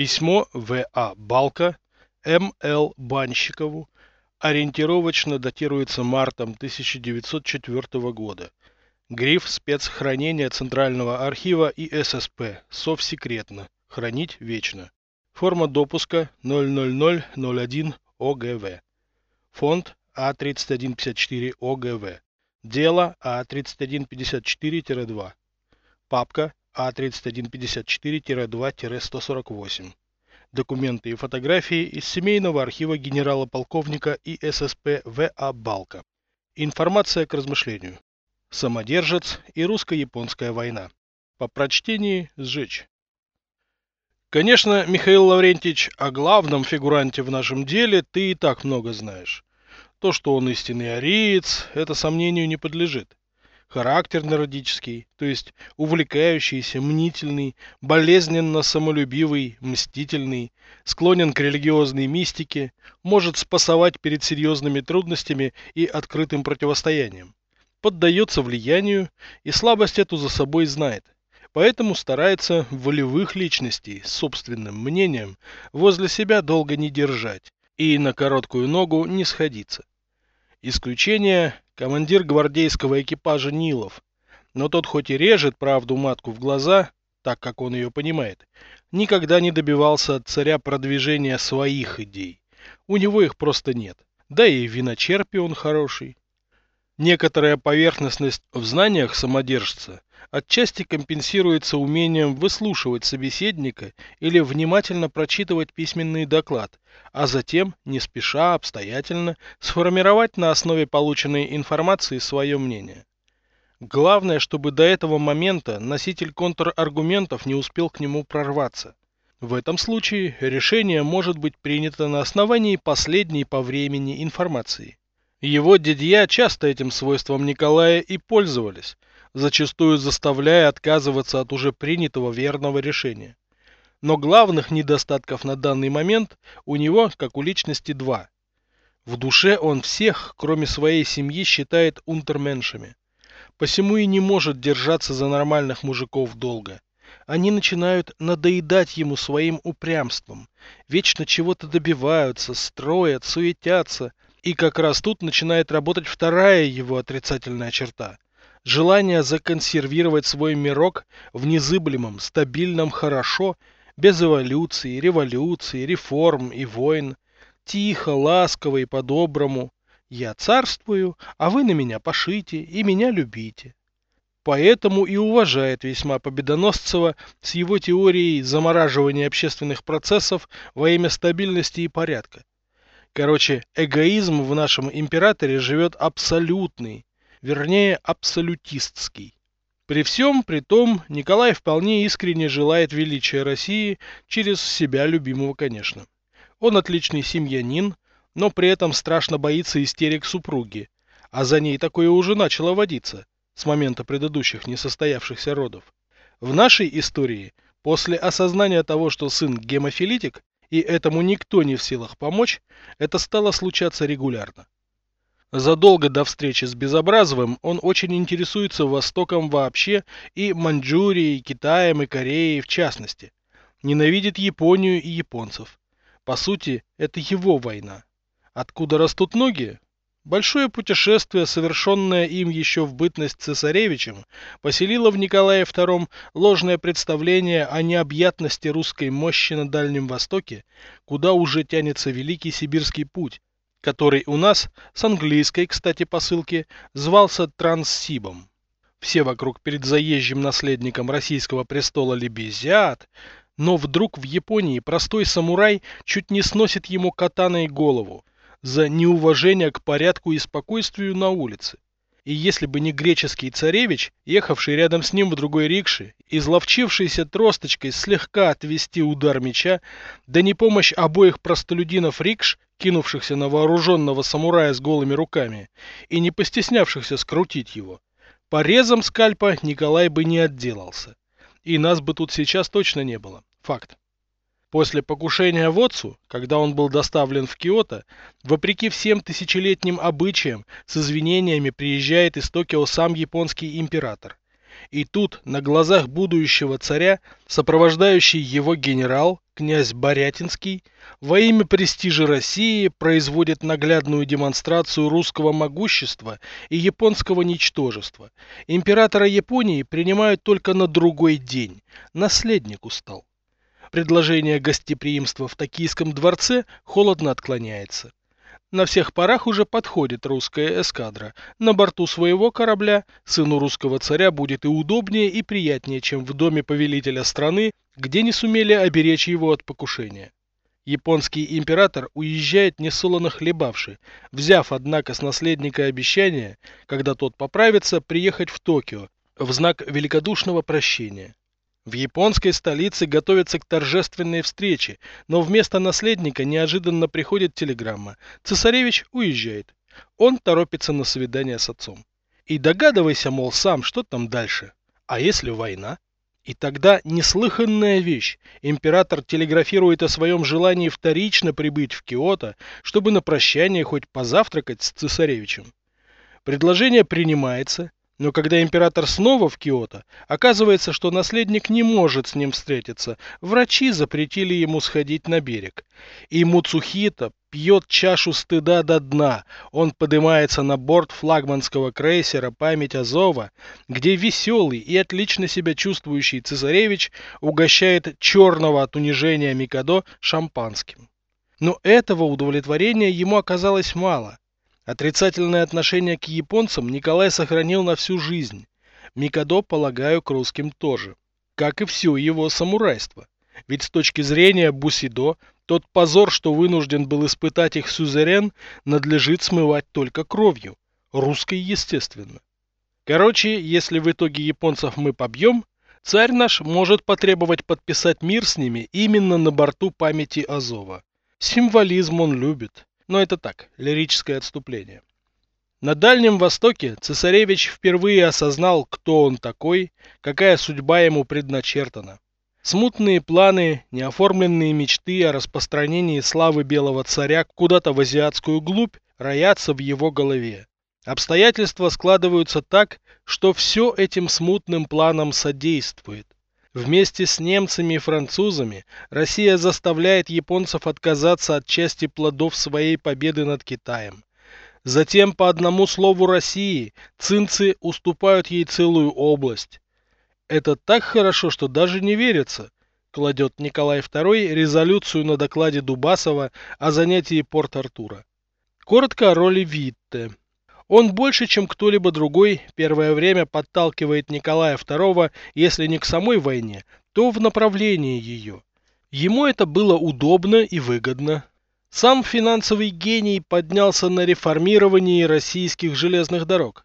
Письмо В.А. Балка М.Л. Банщикову ориентировочно датируется мартом 1904 года. Гриф спецхранения Центрального архива и ССП. Совсекретно. Хранить вечно. Форма допуска 00001 ОГВ. Фонд А3154 ОГВ. Дело А3154-2. Папка А3154-2-148. Документы и фотографии из семейного архива генерала-полковника и ССП В.А. Балка. Информация к размышлению. Самодержец и русско-японская война. По прочтении сжечь. Конечно, Михаил Лаврентьевич, о главном фигуранте в нашем деле ты и так много знаешь. То, что он истинный ариец, это сомнению не подлежит. Характер нордический, то есть увлекающийся, мнительный, болезненно самолюбивый, мстительный, склонен к религиозной мистике, может спасовать перед серьезными трудностями и открытым противостоянием. Поддается влиянию и слабость эту за собой знает. Поэтому старается волевых личностей с собственным мнением возле себя долго не держать и на короткую ногу не сходиться. Исключение – командир гвардейского экипажа Нилов. Но тот хоть и режет правду матку в глаза, так как он ее понимает, никогда не добивался от царя продвижения своих идей. У него их просто нет. Да и виночерпи он хороший. Некоторая поверхностность в знаниях самодержца отчасти компенсируется умением выслушивать собеседника или внимательно прочитывать письменный доклад, а затем, не спеша, обстоятельно, сформировать на основе полученной информации свое мнение. Главное, чтобы до этого момента носитель контраргументов не успел к нему прорваться. В этом случае решение может быть принято на основании последней по времени информации. Его дядья часто этим свойством Николая и пользовались, зачастую заставляя отказываться от уже принятого верного решения. Но главных недостатков на данный момент у него, как у личности, два. В душе он всех, кроме своей семьи, считает унтерменшами. Посему и не может держаться за нормальных мужиков долго. Они начинают надоедать ему своим упрямством, вечно чего-то добиваются, строят, суетятся, и как раз тут начинает работать вторая его отрицательная черта – желание законсервировать свой мирок в незыблемом, стабильном хорошо, без эволюции, революции, реформ и войн, тихо, ласково и по-доброму. Я царствую, а вы на меня пошите и меня любите. Поэтому и уважает весьма Победоносцева с его теорией замораживания общественных процессов во имя стабильности и порядка. Короче, эгоизм в нашем императоре живет абсолютный, вернее абсолютистский. При всем при том, Николай вполне искренне желает величия России через себя любимого, конечно. Он отличный семьянин, но при этом страшно боится истерик супруги, а за ней такое уже начало водиться с момента предыдущих несостоявшихся родов. В нашей истории, после осознания того, что сын гемофилитик, и этому никто не в силах помочь, это стало случаться регулярно. Задолго до встречи с Безобразовым он очень интересуется Востоком вообще и Маньчжурией, Китаем и Кореей в частности. Ненавидит Японию и японцев. По сути, это его война. Откуда растут ноги? Большое путешествие, совершенное им еще в бытность цесаревичем, поселило в Николае II ложное представление о необъятности русской мощи на Дальнем Востоке, куда уже тянется Великий Сибирский путь, который у нас, с английской, кстати, посылки, звался Транссибом. Все вокруг перед заезжим наследником российского престола лебезят, но вдруг в Японии простой самурай чуть не сносит ему катаной голову, за неуважение к порядку и спокойствию на улице. И если бы не греческий царевич, ехавший рядом с ним в другой рикше, изловчившийся тросточкой слегка отвести удар меча, да не помощь обоих простолюдинов рикш, кинувшихся на вооруженного самурая с голыми руками, и не постеснявшихся скрутить его, порезом скальпа Николай бы не отделался. И нас бы тут сейчас точно не было. Факт. После покушения в Отцу, когда он был доставлен в Киото, вопреки всем тысячелетним обычаям, с извинениями приезжает из Токио сам японский император. И тут, на глазах будущего царя, сопровождающий его генерал, князь Борятинский, во имя престижа России производит наглядную демонстрацию русского могущества и японского ничтожества. Императора Японии принимают только на другой день. Наследник устал. Предложение гостеприимства в Токийском дворце холодно отклоняется. На всех парах уже подходит русская эскадра. На борту своего корабля сыну русского царя будет и удобнее, и приятнее, чем в доме повелителя страны, где не сумели оберечь его от покушения. Японский император уезжает несолоно хлебавший, взяв, однако, с наследника обещание, когда тот поправится, приехать в Токио в знак великодушного прощения. В японской столице готовятся к торжественной встрече, но вместо наследника неожиданно приходит телеграмма. Цесаревич уезжает. Он торопится на свидание с отцом. И догадывайся, мол, сам, что там дальше. А если война? И тогда неслыханная вещь. Император телеграфирует о своем желании вторично прибыть в Киото, чтобы на прощание хоть позавтракать с цесаревичем. Предложение принимается, но когда император снова в Киото, оказывается, что наследник не может с ним встретиться. Врачи запретили ему сходить на берег. И Муцухита пьет чашу стыда до дна. Он поднимается на борт флагманского крейсера «Память Азова», где веселый и отлично себя чувствующий цесаревич угощает черного от унижения Микадо шампанским. Но этого удовлетворения ему оказалось мало. Отрицательное отношение к японцам Николай сохранил на всю жизнь. Микадо, полагаю, к русским тоже. Как и все его самурайство. Ведь с точки зрения Бусидо, тот позор, что вынужден был испытать их сюзерен, надлежит смывать только кровью. Русской, естественно. Короче, если в итоге японцев мы побьем, царь наш может потребовать подписать мир с ними именно на борту памяти Азова. Символизм он любит. Но это так, лирическое отступление. На Дальнем Востоке цесаревич впервые осознал, кто он такой, какая судьба ему предначертана. Смутные планы, неоформленные мечты о распространении славы белого царя куда-то в азиатскую глубь роятся в его голове. Обстоятельства складываются так, что все этим смутным планам содействует. Вместе с немцами и французами Россия заставляет японцев отказаться от части плодов своей победы над Китаем. Затем по одному слову России цинцы уступают ей целую область. Это так хорошо, что даже не верится, кладет Николай II резолюцию на докладе Дубасова о занятии Порт-Артура. Коротко о роли Витте. Он больше, чем кто-либо другой, первое время подталкивает Николая II, если не к самой войне, то в направлении ее. Ему это было удобно и выгодно. Сам финансовый гений поднялся на реформировании российских железных дорог.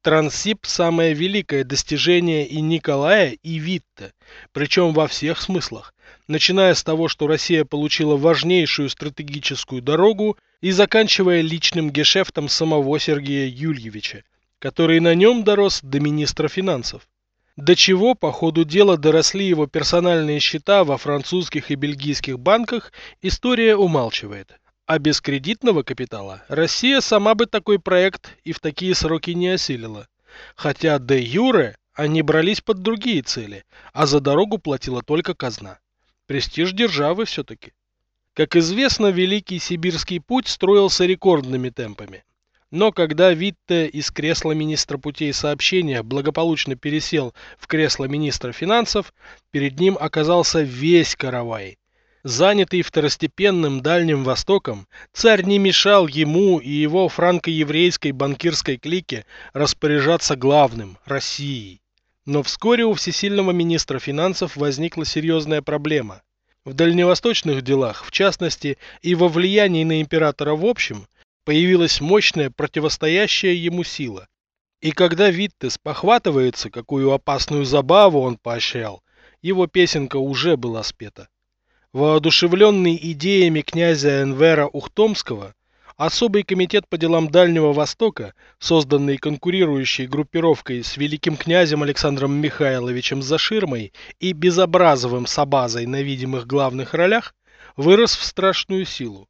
Транссиб – самое великое достижение и Николая, и Витта, причем во всех смыслах, начиная с того, что Россия получила важнейшую стратегическую дорогу – и заканчивая личным гешефтом самого Сергея Юльевича, который на нем дорос до министра финансов. До чего по ходу дела доросли его персональные счета во французских и бельгийских банках, история умалчивает. А без кредитного капитала Россия сама бы такой проект и в такие сроки не осилила. Хотя де юре они брались под другие цели, а за дорогу платила только казна. Престиж державы все-таки. Как известно, Великий Сибирский путь строился рекордными темпами. Но когда Витте из кресла министра путей сообщения благополучно пересел в кресло министра финансов, перед ним оказался весь каравай. Занятый второстепенным Дальним Востоком, царь не мешал ему и его франко-еврейской банкирской клике распоряжаться главным – Россией. Но вскоре у всесильного министра финансов возникла серьезная проблема – в дальневосточных делах, в частности, и во влиянии на императора в общем, появилась мощная противостоящая ему сила. И когда Виттес похватывается, какую опасную забаву он поощрял, его песенка уже была спета. Воодушевленный идеями князя Энвера Ухтомского, Особый комитет по делам Дальнего Востока, созданный конкурирующей группировкой с великим князем Александром Михайловичем Заширмой и Безобразовым Сабазой на видимых главных ролях, вырос в страшную силу.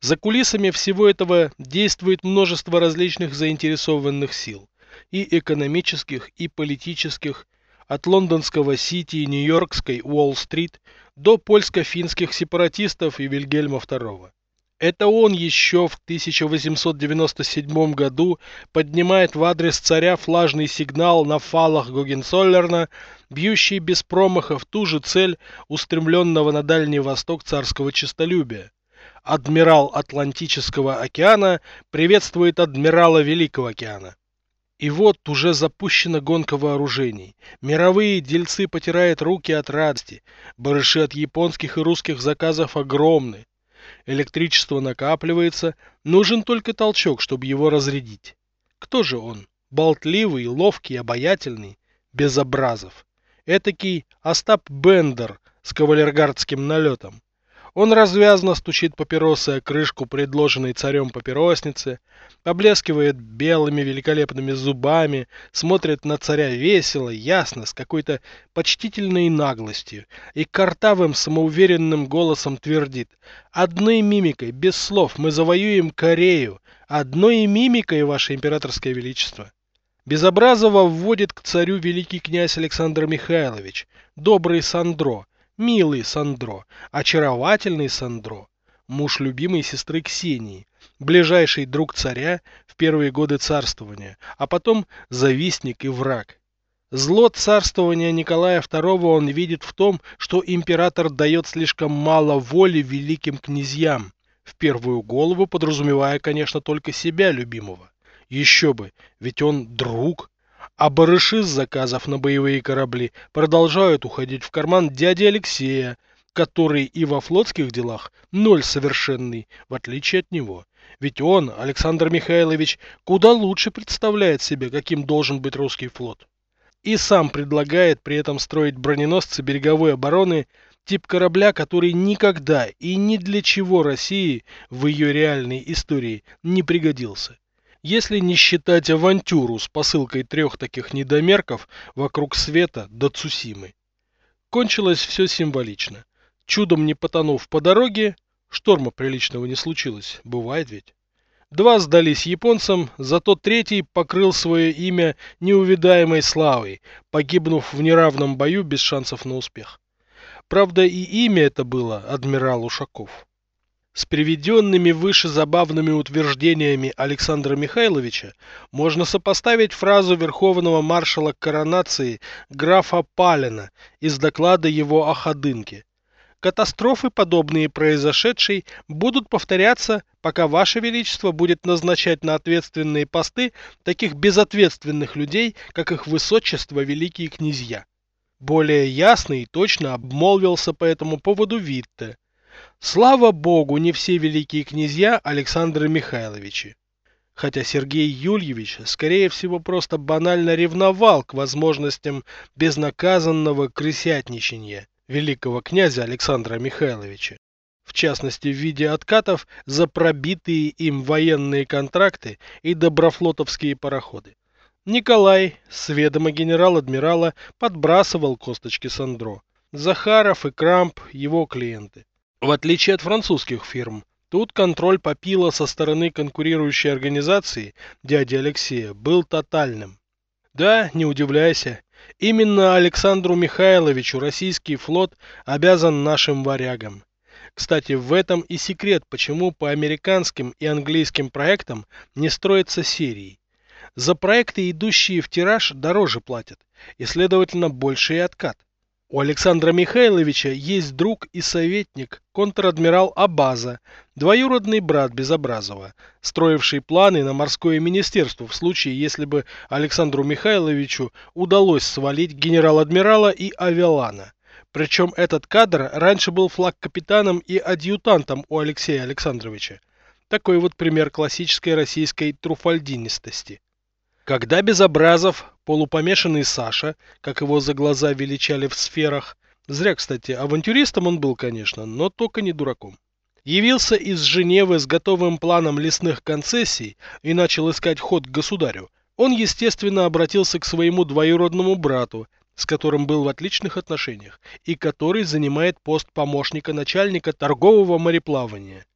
За кулисами всего этого действует множество различных заинтересованных сил. и экономических, и политических, от лондонского Сити и Нью-Йоркской Уолл-стрит до польско-финских сепаратистов и Вильгельма II. Это он еще в 1897 году поднимает в адрес царя флажный сигнал на фалах Гогенцоллерна, бьющий без промаха в ту же цель устремленного на Дальний Восток царского честолюбия. Адмирал Атлантического океана приветствует адмирала Великого океана. И вот уже запущена гонка вооружений. Мировые дельцы потирают руки от радости. Барыши от японских и русских заказов огромны. Электричество накапливается, нужен только толчок, чтобы его разрядить. Кто же он? Болтливый, ловкий, обаятельный, безобразов. Этакий Остап Бендер с кавалергардским налетом. Он развязно стучит папиросой о крышку предложенной царем папиросницы, поблескивает белыми великолепными зубами, смотрит на царя весело, ясно, с какой-то почтительной наглостью, и картавым самоуверенным голосом твердит. «Одной мимикой, без слов, мы завоюем Корею, одной мимикой, ваше императорское величество». Безобразово вводит к царю великий князь Александр Михайлович, добрый Сандро, Милый Сандро, очаровательный Сандро, муж любимой сестры Ксении, ближайший друг царя в первые годы царствования, а потом завистник и враг. Зло царствования Николая II он видит в том, что император дает слишком мало воли великим князьям, в первую голову подразумевая, конечно, только себя любимого. Еще бы, ведь он друг, а барыши с заказов на боевые корабли продолжают уходить в карман дяди Алексея, который и во флотских делах ноль совершенный, в отличие от него. Ведь он, Александр Михайлович, куда лучше представляет себе, каким должен быть русский флот. И сам предлагает при этом строить броненосцы береговой обороны, тип корабля, который никогда и ни для чего России в ее реальной истории не пригодился если не считать авантюру с посылкой трех таких недомерков вокруг света до Цусимы. Кончилось все символично. Чудом не потонув по дороге, шторма приличного не случилось, бывает ведь. Два сдались японцам, зато третий покрыл свое имя неувидаемой славой, погибнув в неравном бою без шансов на успех. Правда, и имя это было адмирал Ушаков. С приведенными выше забавными утверждениями Александра Михайловича можно сопоставить фразу верховного маршала коронации графа Палина из доклада его о Ходынке. Катастрофы, подобные произошедшей, будут повторяться, пока Ваше Величество будет назначать на ответственные посты таких безответственных людей, как их высочество великие князья. Более ясно и точно обмолвился по этому поводу Витте. Слава богу, не все великие князья Александры Михайловичи. Хотя Сергей Юльевич, скорее всего, просто банально ревновал к возможностям безнаказанного крысятничания великого князя Александра Михайловича. В частности, в виде откатов за пробитые им военные контракты и доброфлотовские пароходы. Николай, с ведома генерал-адмирала, подбрасывал косточки Сандро. Захаров и Крамп – его клиенты. В отличие от французских фирм, тут контроль Попила со стороны конкурирующей организации, дяди Алексея, был тотальным. Да, не удивляйся, именно Александру Михайловичу российский флот обязан нашим варягам. Кстати, в этом и секрет, почему по американским и английским проектам не строятся серии. За проекты, идущие в тираж, дороже платят, и, следовательно, больше и откат. У Александра Михайловича есть друг и советник, контр-адмирал Абаза, двоюродный брат Безобразова, строивший планы на морское министерство в случае, если бы Александру Михайловичу удалось свалить генерал-адмирала и Авелана. Причем этот кадр раньше был флаг-капитаном и адъютантом у Алексея Александровича. Такой вот пример классической российской труфальдинистости. Когда Безобразов, полупомешанный Саша, как его за глаза величали в сферах, зря, кстати, авантюристом он был, конечно, но только не дураком, явился из Женевы с готовым планом лесных концессий и начал искать ход к государю, он, естественно, обратился к своему двоюродному брату, с которым был в отличных отношениях, и который занимает пост помощника начальника торгового мореплавания.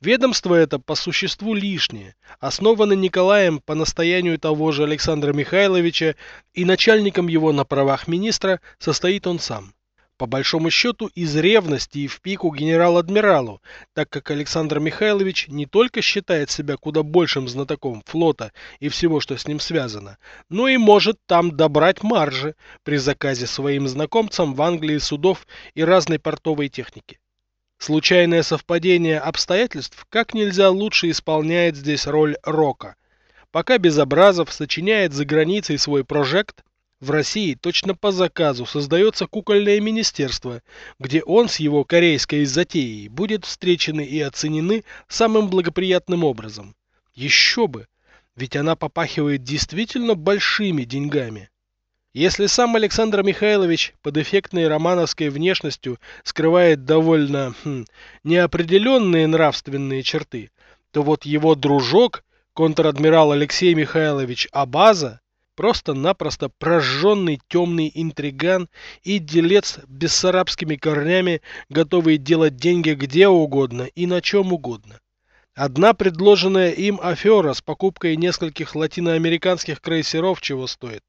Ведомство это по существу лишнее, основано Николаем по настоянию того же Александра Михайловича, и начальником его на правах министра состоит он сам по большому счету из ревности и в пику генерал-адмиралу, так как Александр Михайлович не только считает себя куда большим знатоком флота и всего, что с ним связано, но и может там добрать маржи при заказе своим знакомцам в Англии судов и разной портовой техники. Случайное совпадение обстоятельств как нельзя лучше исполняет здесь роль Рока. Пока Безобразов сочиняет за границей свой прожект, в России точно по заказу создается кукольное министерство, где он с его корейской затеей будет встречены и оценены самым благоприятным образом. Еще бы! Ведь она попахивает действительно большими деньгами. Если сам Александр Михайлович под эффектной романовской внешностью скрывает довольно хм, неопределенные нравственные черты, то вот его дружок, контр-адмирал Алексей Михайлович Абаза, Просто-напросто прожженный темный интриган и делец бессарабскими корнями, готовый делать деньги где угодно и на чем угодно. Одна предложенная им афера с покупкой нескольких латиноамериканских крейсеров чего стоит.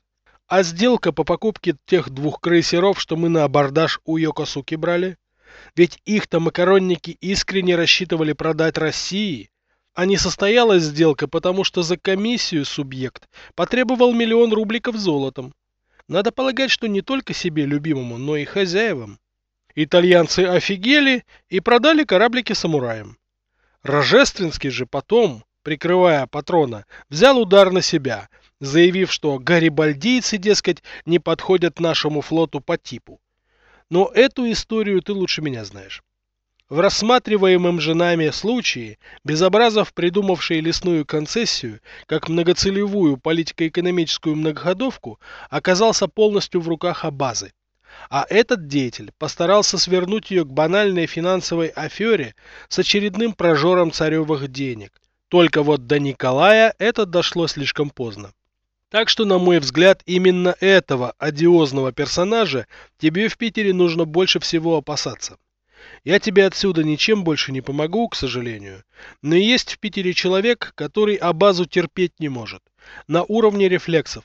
А сделка по покупке тех двух крейсеров, что мы на абордаж у Йокосуки брали? Ведь их-то макаронники искренне рассчитывали продать России, а не состоялась сделка, потому что за комиссию субъект потребовал миллион рубликов золотом. Надо полагать, что не только себе любимому, но и хозяевам. Итальянцы офигели и продали кораблики самураям. Рожественский же потом, прикрывая патрона, взял удар на себя, заявив, что гарибальдийцы, дескать, не подходят нашему флоту по типу. Но эту историю ты лучше меня знаешь. В рассматриваемом же нами случае Безобразов, придумавший лесную концессию как многоцелевую политико-экономическую многоходовку, оказался полностью в руках Абазы. А этот деятель постарался свернуть ее к банальной финансовой афере с очередным прожором царевых денег. Только вот до Николая это дошло слишком поздно. Так что, на мой взгляд, именно этого одиозного персонажа тебе в Питере нужно больше всего опасаться. Я тебе отсюда ничем больше не помогу, к сожалению. Но есть в Питере человек, который Абазу терпеть не может. На уровне рефлексов.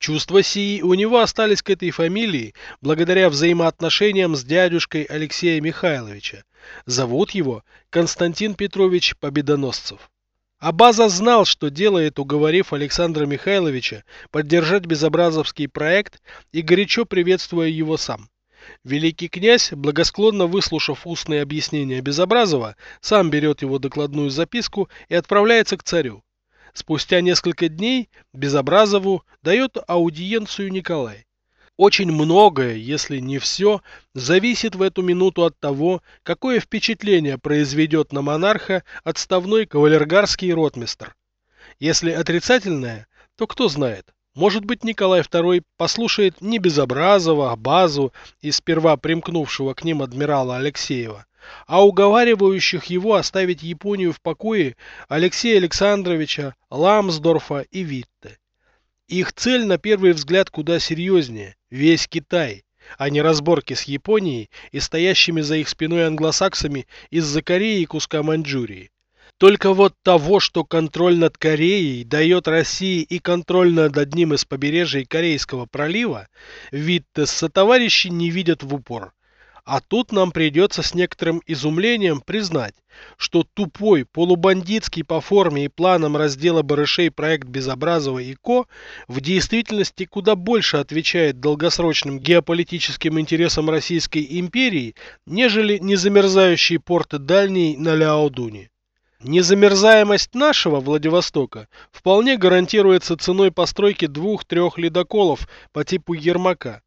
Чувства сии у него остались к этой фамилии благодаря взаимоотношениям с дядюшкой Алексея Михайловича. Зовут его Константин Петрович Победоносцев. Абаза знал, что делает, уговорив Александра Михайловича поддержать безобразовский проект и горячо приветствуя его сам. Великий князь, благосклонно выслушав устные объяснения Безобразова, сам берет его докладную записку и отправляется к царю. Спустя несколько дней Безобразову дает аудиенцию Николай. Очень многое, если не все, зависит в эту минуту от того, какое впечатление произведет на монарха отставной кавалергарский ротмистр. Если отрицательное, то кто знает, может быть, Николай II послушает не Безобразова, а Базу и сперва примкнувшего к ним адмирала Алексеева, а уговаривающих его оставить Японию в покое Алексея Александровича, Ламсдорфа и Витте. Их цель на первый взгляд куда серьезнее – весь Китай, а не разборки с Японией и стоящими за их спиной англосаксами из-за Кореи и куска Маньчжурии. Только вот того, что контроль над Кореей дает России и контроль над одним из побережий Корейского пролива, Виттес товарищи не видят в упор. А тут нам придется с некоторым изумлением признать, что тупой, полубандитский по форме и планам раздела барышей проект Безобразова и Ко в действительности куда больше отвечает долгосрочным геополитическим интересам Российской империи, нежели незамерзающие порты дальней на Ляодуне. Незамерзаемость нашего Владивостока вполне гарантируется ценой постройки двух-трех ледоколов по типу Ермака,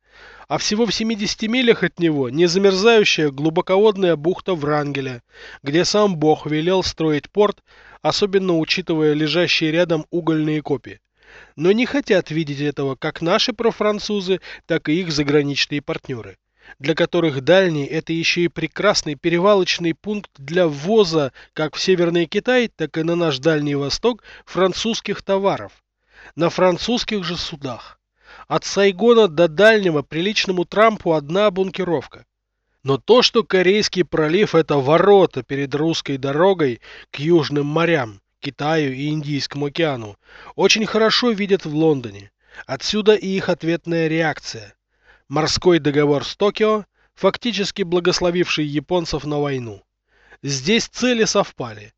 а всего в 70 милях от него незамерзающая глубоководная бухта Врангеля, где сам Бог велел строить порт, особенно учитывая лежащие рядом угольные копии. Но не хотят видеть этого как наши профранцузы, так и их заграничные партнеры для которых дальний – это еще и прекрасный перевалочный пункт для ввоза как в Северный Китай, так и на наш Дальний Восток французских товаров. На французских же судах. От Сайгона до Дальнего приличному Трампу одна бункеровка. Но то, что Корейский пролив – это ворота перед русской дорогой к южным морям, Китаю и Индийскому океану, очень хорошо видят в Лондоне. Отсюда и их ответная реакция. Морской договор с Токио, фактически благословивший японцев на войну. Здесь цели совпали.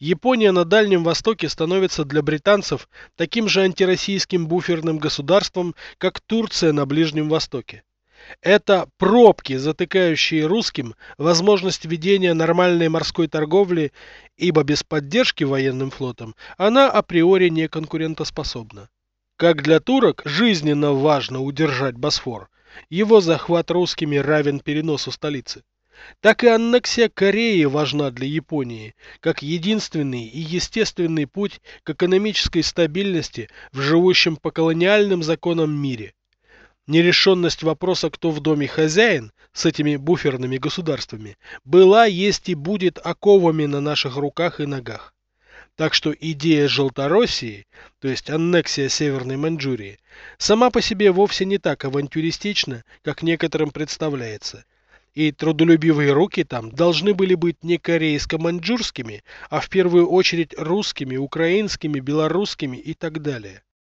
Япония на Дальнем Востоке становится для британцев таким же антироссийским буферным государством, как Турция на Ближнем Востоке. Это пробки, затыкающие русским возможность ведения нормальной морской торговли, ибо без поддержки военным флотом она априори не конкурентоспособна. Как для турок жизненно важно удержать Босфор, его захват русскими равен переносу столицы, так и аннексия Кореи важна для Японии, как единственный и естественный путь к экономической стабильности в живущем по колониальным законам мире – Нерешенность вопроса, кто в доме хозяин, с этими буферными государствами, была, есть и будет оковами на наших руках и ногах. Так что идея Желтороссии, то есть аннексия Северной Маньчжурии, сама по себе вовсе не так авантюристична, как некоторым представляется. И трудолюбивые руки там должны были быть не корейско-маньчжурскими, а в первую очередь русскими, украинскими, белорусскими и так далее.